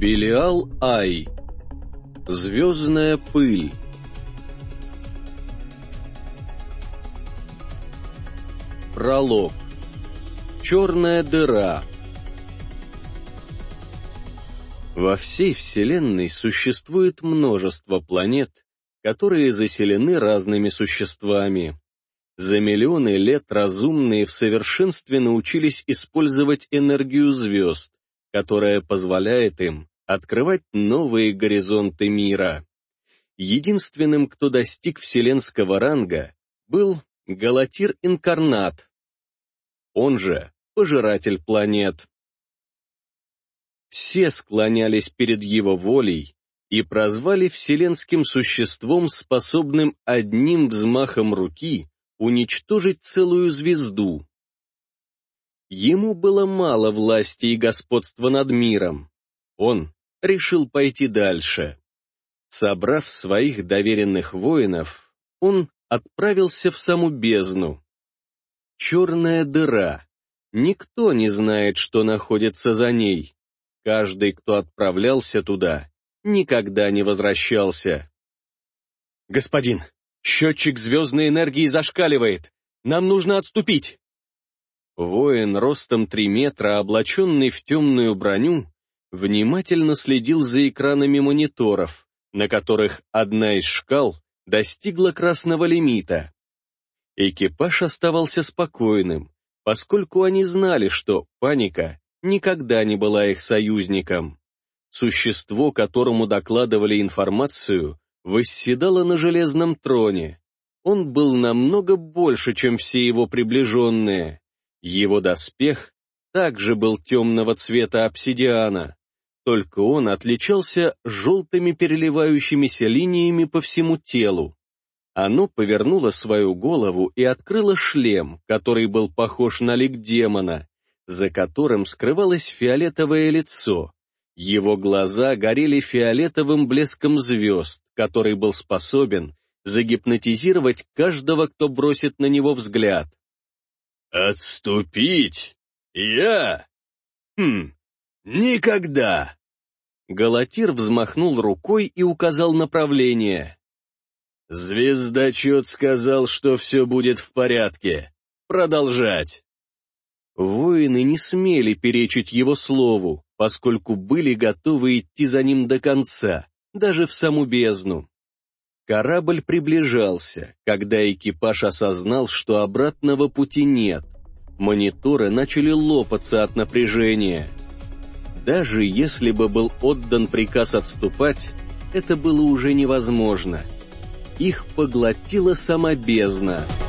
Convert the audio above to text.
Белиал Ай. Звездная пыль. Пролог. Черная дыра. Во всей Вселенной существует множество планет, которые заселены разными существами. За миллионы лет разумные в совершенстве научились использовать энергию звезд, которая позволяет им открывать новые горизонты мира. Единственным, кто достиг вселенского ранга, был Галатир-инкарнат, он же Пожиратель планет. Все склонялись перед его волей и прозвали вселенским существом, способным одним взмахом руки уничтожить целую звезду. Ему было мало власти и господства над миром. Он решил пойти дальше. Собрав своих доверенных воинов, он отправился в саму бездну. Черная дыра. Никто не знает, что находится за ней. Каждый, кто отправлялся туда, никогда не возвращался. «Господин, счетчик звездной энергии зашкаливает. Нам нужно отступить!» Воин ростом три метра, облаченный в темную броню, внимательно следил за экранами мониторов, на которых одна из шкал достигла красного лимита. Экипаж оставался спокойным, поскольку они знали, что паника никогда не была их союзником. Существо, которому докладывали информацию, восседало на железном троне. Он был намного больше, чем все его приближенные. Его доспех также был темного цвета обсидиана, только он отличался желтыми переливающимися линиями по всему телу. Оно повернуло свою голову и открыло шлем, который был похож на лик демона, за которым скрывалось фиолетовое лицо. Его глаза горели фиолетовым блеском звезд, который был способен загипнотизировать каждого, кто бросит на него взгляд. «Отступить? Я? Хм, никогда!» Галатир взмахнул рукой и указал направление. «Звездочет сказал, что все будет в порядке. Продолжать!» Воины не смели перечить его слову, поскольку были готовы идти за ним до конца, даже в саму бездну. Корабль приближался, когда экипаж осознал, что обратного пути нет. Мониторы начали лопаться от напряжения. Даже если бы был отдан приказ отступать, это было уже невозможно. Их поглотила сама бездна —